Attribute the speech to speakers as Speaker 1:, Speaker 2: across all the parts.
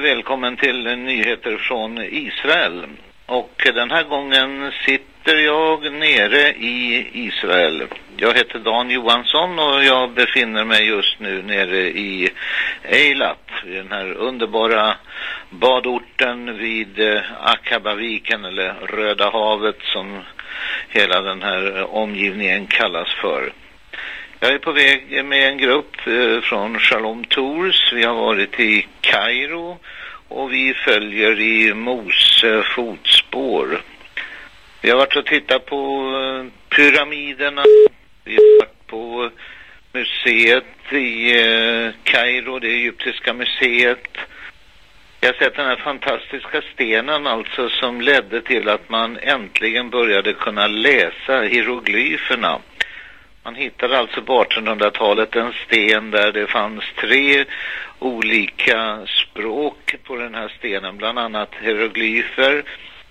Speaker 1: välkommen till nyheter från Israel. Och den här gången sitter jag nere i Israel. Jag heter Dan Johansson och jag befinner mig just nu nere i Eilat, i den här underbara badorten vid eh, Akabaviken eller Röda havet som hela den här omgivningen kallas för. Jag är på väg med en grupp eh, från Shalom Tours. Vi har varit i Kairo och vi följer i Mose fotspår. Vi har varit och tittat på eh, pyramiderna. Vi har varit på museet i eh, Kairo, det egyptiska museet. Jag har sett den här fantastiska stenen alltså som ledde till att man äntligen började kunna läsa hieroglyferna. Man hittade alltså på 1800-talet en sten där det fanns tre olika språk på den här stenen, bland annat hieroglyfer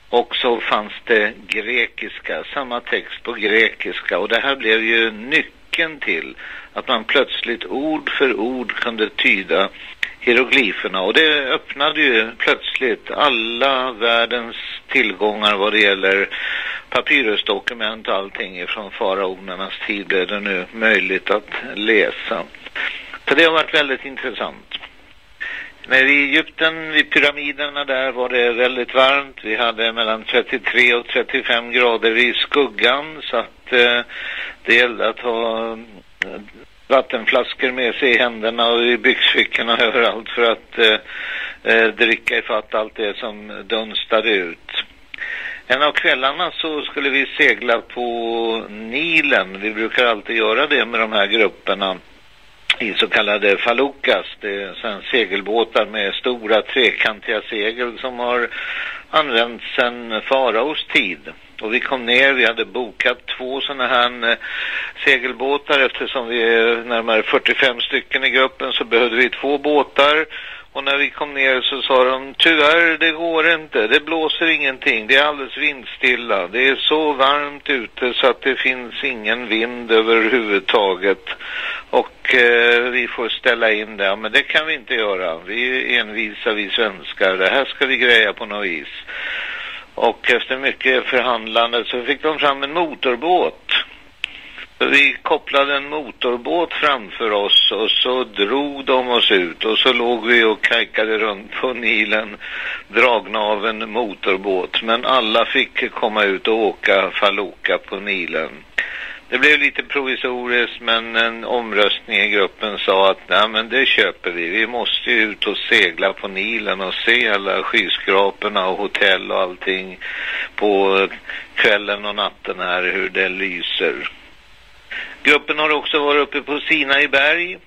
Speaker 1: och så fanns det grekiska, samma text på grekiska. Och det här blev ju nyckeln till att man plötsligt ord för ord kunde tyda hieroglyferna. Och det öppnade ju plötsligt alla världens tillgångar vad det gäller papyrusdokument och allting från faraonernas tid är det nu möjligt att läsa. Så det har varit väldigt intressant. När i Egypten, vid pyramiderna där var det väldigt varmt. Vi hade mellan 33 och 35 grader i skuggan så att eh, det gällde att ha eh, vattenflaskor med sig i händerna och i byxfickorna överallt för att eh, eh dricka ifatt allt det som dunstade ut. En av kvällarna så skulle vi segla på Nilen. Vi brukar alltid göra det med de här grupperna i så kallade falukas. Det är sen segelbåtar med stora trekantiga segel som har använts sedan faraos tid. Och vi kom ner, vi hade bokat två sådana här eh, segelbåtar eftersom vi är närmare 45 stycken i gruppen så behövde vi två båtar. Och när vi kom ner så sa de, tyvärr det går inte, det blåser ingenting, det är alldeles vindstilla. Det är så varmt ute så att det finns ingen vind överhuvudtaget. Och eh, vi får ställa in det, men det kan vi inte göra. Vi är envisa, vi svenskar, det här ska vi greja på något vis. Och efter mycket förhandlande så fick de fram en motorbåt. Vi kopplade en motorbåt framför oss och så drog de oss ut och så låg vi och kajkade runt på Nilen dragna av en motorbåt. Men alla fick komma ut och åka Faluka på Nilen. Det blev lite provisoriskt men en omröstning i gruppen sa att nej men det köper vi. Vi måste ju ut och segla på Nilen och se alla skyskraporna och hotell och allting på kvällen och natten här hur det lyser. Gruppen har också varit uppe på Sinaiberg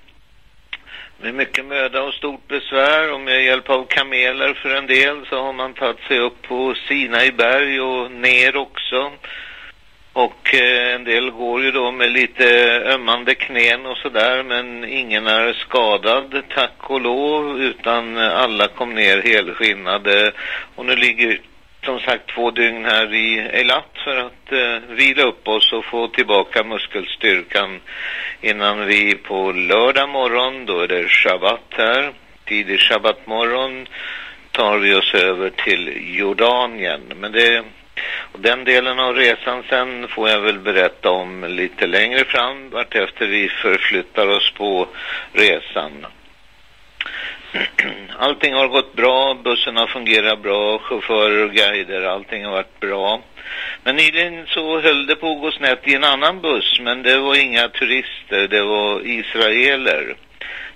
Speaker 1: med mycket möda och stort besvär. Och med hjälp av kameler för en del så har man tagit sig upp på Sinaiberg och ner också. Och eh, en del går ju då med lite ömmande knän och sådär men ingen är skadad tack och lov utan alla kom ner helskinnade. Och nu ligger som sagt två dygn här i Eilat för att eh, vila upp oss och få tillbaka muskelstyrkan innan vi på lördag morgon, då är det shabbat här, tidig shabbatmorgon tar vi oss över till Jordanien. Men det, och den delen av resan sen får jag väl berätta om lite längre fram vartefter vi förflyttar oss på resan. Allting har gått bra, bussen har fungerat bra, chaufförer och guider, allting har varit bra. Men nyligen så höll det på att gå snett i en annan buss, men det var inga turister, det var israeler.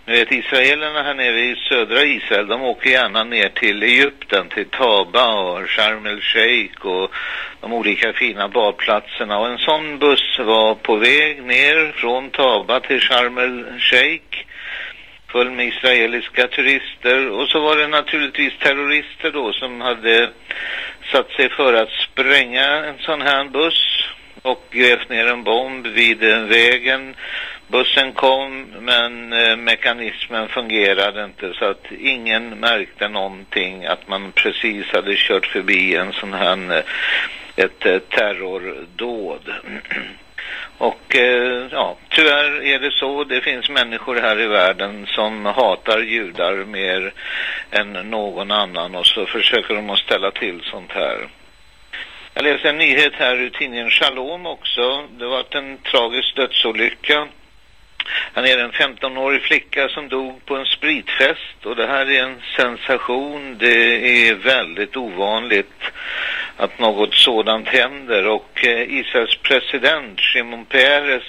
Speaker 1: Nu vet israelerna här nere i södra Israel, de åker gärna ner till Egypten, till Taba och Sharm el Sheikh och de olika fina badplatserna. Och en sån buss var på väg ner från Taba till Sharm el Sheikh full med israeliska turister och så var det naturligtvis terrorister då som hade satt sig för att spränga en sån här buss och grävt ner en bomb vid vägen. Bussen kom men eh, mekanismen fungerade inte så att ingen märkte någonting att man precis hade kört förbi en sån här eh, ett, ett terrordåd. Och eh, ja, tyvärr är det så. Det finns människor här i världen som hatar judar mer än någon annan och så försöker de att ställa till sånt här. Jag läste en nyhet här ur tidningen Shalom också. Det var en tragisk dödsolycka. Han är en 15-årig flicka som dog på en spritfest och det här är en sensation. Det är väldigt ovanligt att något sådant händer. Och eh, Israels president Shimon Peres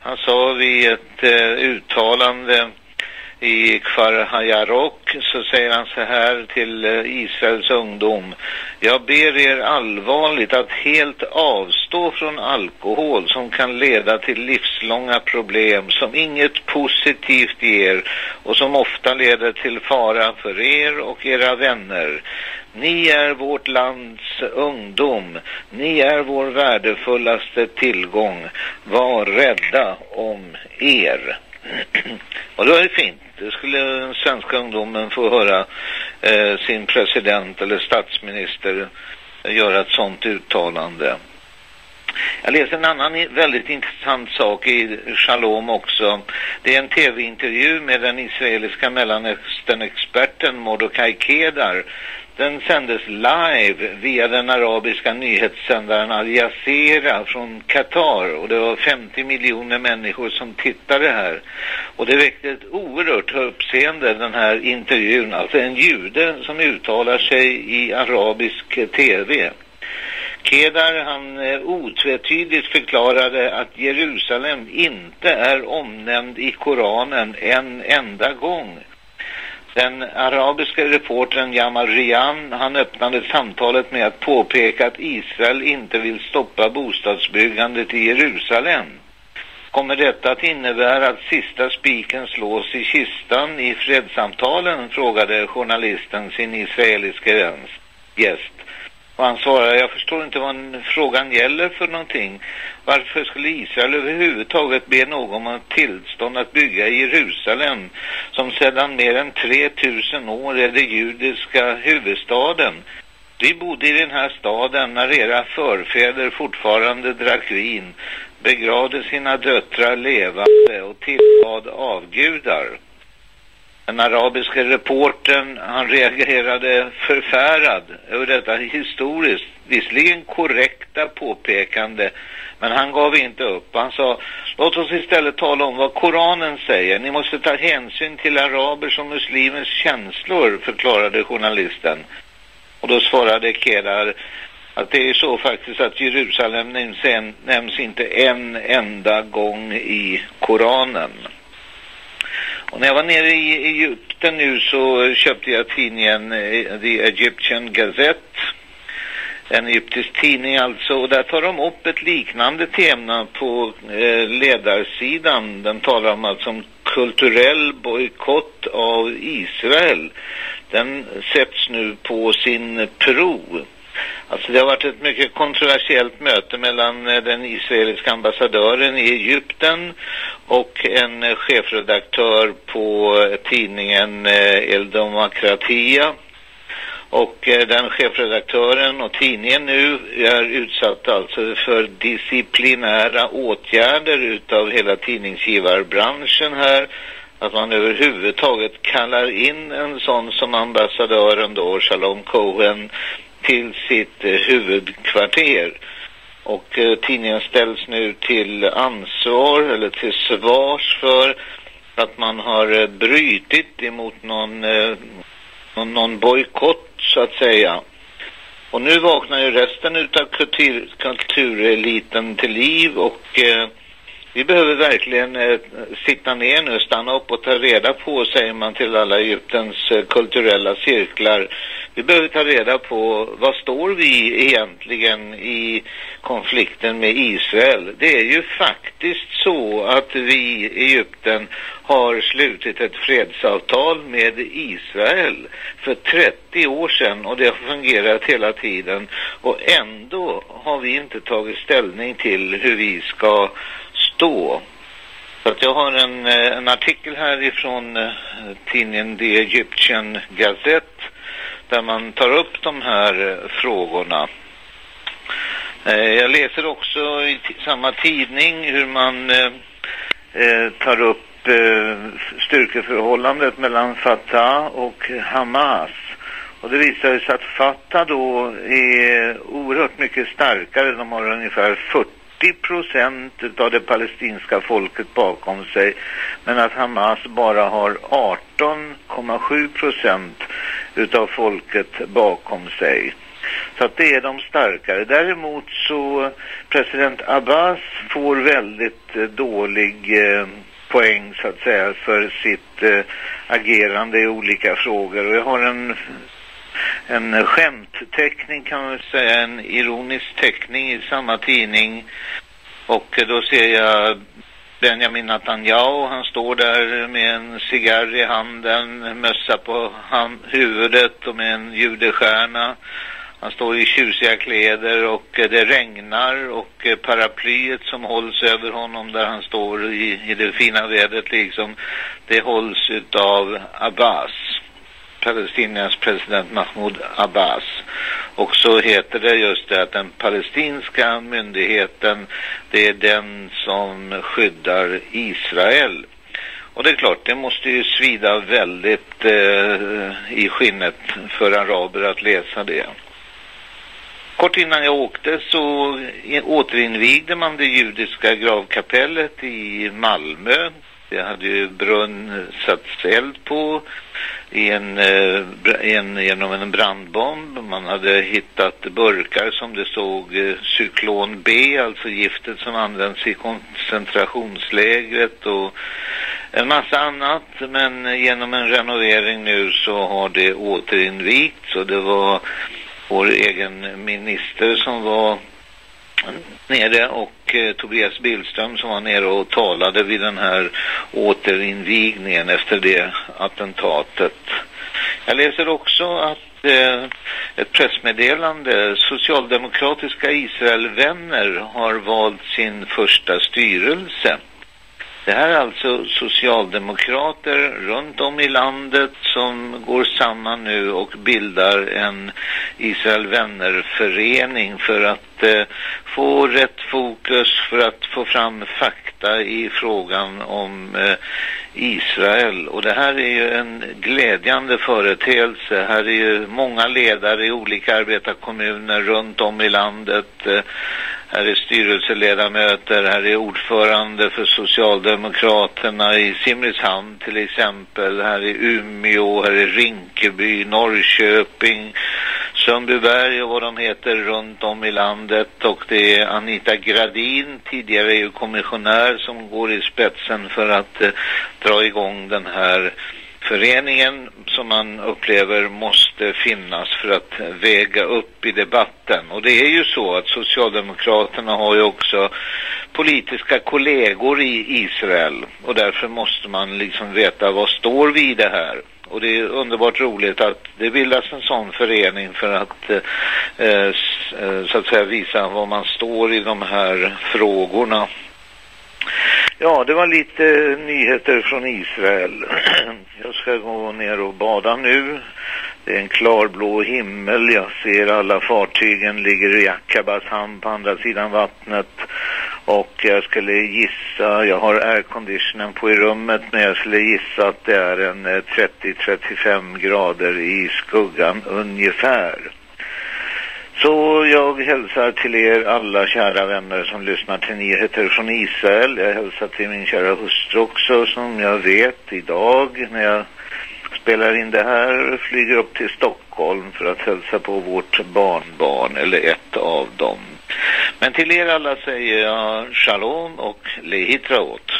Speaker 1: han sa vid ett eh, uttalande i Kfar Hayarok så säger han så här till eh, Israels ungdom. Jag ber er allvarligt att helt avstå från alkohol som kan leda till livslånga problem som inget positivt ger och som ofta leder till fara för er och era vänner. Ni är vårt lands ungdom. Ni är vår värdefullaste tillgång. Var rädda om er. och då är det fint. Det skulle den svenska ungdomen få höra eh, sin president eller statsminister göra ett sånt uttalande. Jag läste en annan väldigt intressant sak i Shalom också. Det är en tv-intervju med den israeliska mellanöstern-experten Mordecai Kedar den sändes live via den arabiska nyhetssändaren Al Jazeera från Qatar och det var 50 miljoner människor som tittade här. Och det väckte ett oerhört uppseende den här intervjun, alltså en jude som uttalar sig i arabisk tv. Kedar han eh, otvetydigt förklarade att Jerusalem inte är omnämnd i Koranen en enda gång. Den arabiska reportern Jamal Rian, han öppnade samtalet med att påpeka att Israel inte vill stoppa bostadsbyggandet i Jerusalem. Kommer detta att innebära att sista spiken slås i kistan i fredssamtalen, frågade journalisten sin israeliska gäst. Och han svarade, jag förstår inte vad frågan gäller för någonting. Varför skulle Israel överhuvudtaget be någon om tillstånd att bygga i Jerusalem som sedan mer än 3000 år är den judiska huvudstaden? Vi bodde i den här staden när era förfäder fortfarande drack vin, begravde sina döttrar levande och tillbad avgudar. Den arabiska reporten, han reagerade förfärad över detta historiskt, visserligen korrekta påpekande, men han gav inte upp. Han sa, låt oss istället tala om vad Koranen säger. Ni måste ta hänsyn till arabers och muslimers känslor, förklarade journalisten. Och då svarade Kedar att det är så faktiskt att Jerusalem nämns, en, nämns inte en enda gång i Koranen. Och när jag var nere i Egypten nu så köpte jag tidningen eh, The Egyptian Gazette. En egyptisk tidning alltså. Och där tar de upp ett liknande tema på eh, ledarsidan. Den talar om alltså om kulturell bojkott av Israel. Den sätts nu på sin prov. Alltså det har varit ett mycket kontroversiellt möte mellan eh, den israeliska ambassadören i Egypten och en eh, chefredaktör på eh, tidningen El Demokratia. Och den chefredaktören och tidningen nu är utsatt alltså för disciplinära åtgärder utav hela tidningsgivarbranschen här. Att man överhuvudtaget kallar in en sån som ambassadören då, Shalom Cohen, till sitt eh, huvudkvarter. Och eh, tidningen ställs nu till ansvar eller till svars för att man har eh, brytit emot någon, eh, någon, någon bojkott så att säga. Och nu vaknar ju resten utav kultur, kultureliten till liv och eh, vi behöver verkligen eh, sitta ner nu, stanna upp och ta reda på, säger man till alla Egyptens eh, kulturella cirklar. Vi behöver ta reda på vad står vi egentligen i konflikten med Israel. Det är ju faktiskt så att vi i Egypten har slutit ett fredsavtal med Israel för 30 år sedan och det har fungerat hela tiden och ändå har vi inte tagit ställning till hur vi ska stå. Så att jag har en, eh, en artikel här ifrån eh, tidningen The Egyptian Gazette där man tar upp de här eh, frågorna. Eh, jag läser också i samma tidning hur man eh, tar upp styrkeförhållandet mellan Fatah och Hamas. Och det visar sig att Fatah då är oerhört mycket starkare. De har ungefär 40 procent av det palestinska folket bakom sig. Men att Hamas bara har 18,7 procent utav folket bakom sig. Så att det är de starkare. Däremot så president Abbas får väldigt eh, dålig eh, poäng så att säga för sitt eh, agerande i olika frågor. Och jag har en en skämtteckning kan man säga, en ironisk teckning i samma tidning. Och eh, då ser jag Benjamin Netanyahu, han står där med en cigarr i handen, mössa på hand, huvudet och med en judestjärna. Han står i tjusiga kläder och eh, det regnar och eh, paraplyet som hålls över honom där han står i, i det fina vädret liksom, det hålls utav Abbas. Palestiniens president Mahmoud Abbas. Och så heter det just det att den palestinska myndigheten det är den som skyddar Israel. Och det är klart, det måste ju svida väldigt eh, i skinnet för araber att läsa det. Kort innan jag åkte så återinvigde man det judiska gravkapellet i Malmö. Det hade ju brunn satts eld på i en, eh, en, genom en brandbomb. Man hade hittat burkar som det stod eh, cyklon B, alltså giftet som används i koncentrationslägret och en massa annat. Men genom en renovering nu så har det återinvigts och det var vår egen minister som var nere och eh, Tobias Billström som var nere och talade vid den här återinvigningen efter det attentatet. Jag läser också att eh, ett pressmeddelande, socialdemokratiska Israelvänner har valt sin första styrelse. Det här är alltså socialdemokrater runt om i landet som går samman nu och bildar en Israel vännerförening för att inte få rätt fokus, för att få fram fakta i frågan om eh, Israel. Och det här är ju en glädjande företeelse. Här är ju många ledare i olika arbetarkommuner runt om i landet. Eh, här är styrelseledamöter, här är ordförande för Socialdemokraterna i Simrishamn till exempel. Här är Umeå, här är Rinkeby, Norrköping, Sundbyberg och vad de heter runt om i landet. Och det är Anita Gradin, tidigare EU-kommissionär, som går i spetsen för att eh, dra igång den här föreningen som man upplever måste finnas för att väga upp i debatten. Och det är ju så att Socialdemokraterna har ju också politiska kollegor i Israel och därför måste man liksom veta vad står vi i det här. Och det är underbart roligt att det bildas en sån förening för att eh, eh, så att säga visa var man står i de här frågorna. Ja, det var lite nyheter från Israel. Jag ska gå ner och bada nu. Det är en klarblå himmel. Jag ser alla fartygen ligger i Akabas hamn på andra sidan vattnet. Och jag skulle gissa, jag har airconditionen på i rummet, men jag skulle gissa att det är en eh, 30-35 grader i skuggan ungefär. Så jag hälsar till er alla kära vänner som lyssnar till nyheter från Israel. Jag hälsar till min kära hustru också som jag vet idag när jag spelar in det här flyger upp till Stockholm för att hälsa på vårt barnbarn eller ett av dem. Men till er alla säger jag shalom och lehitraot.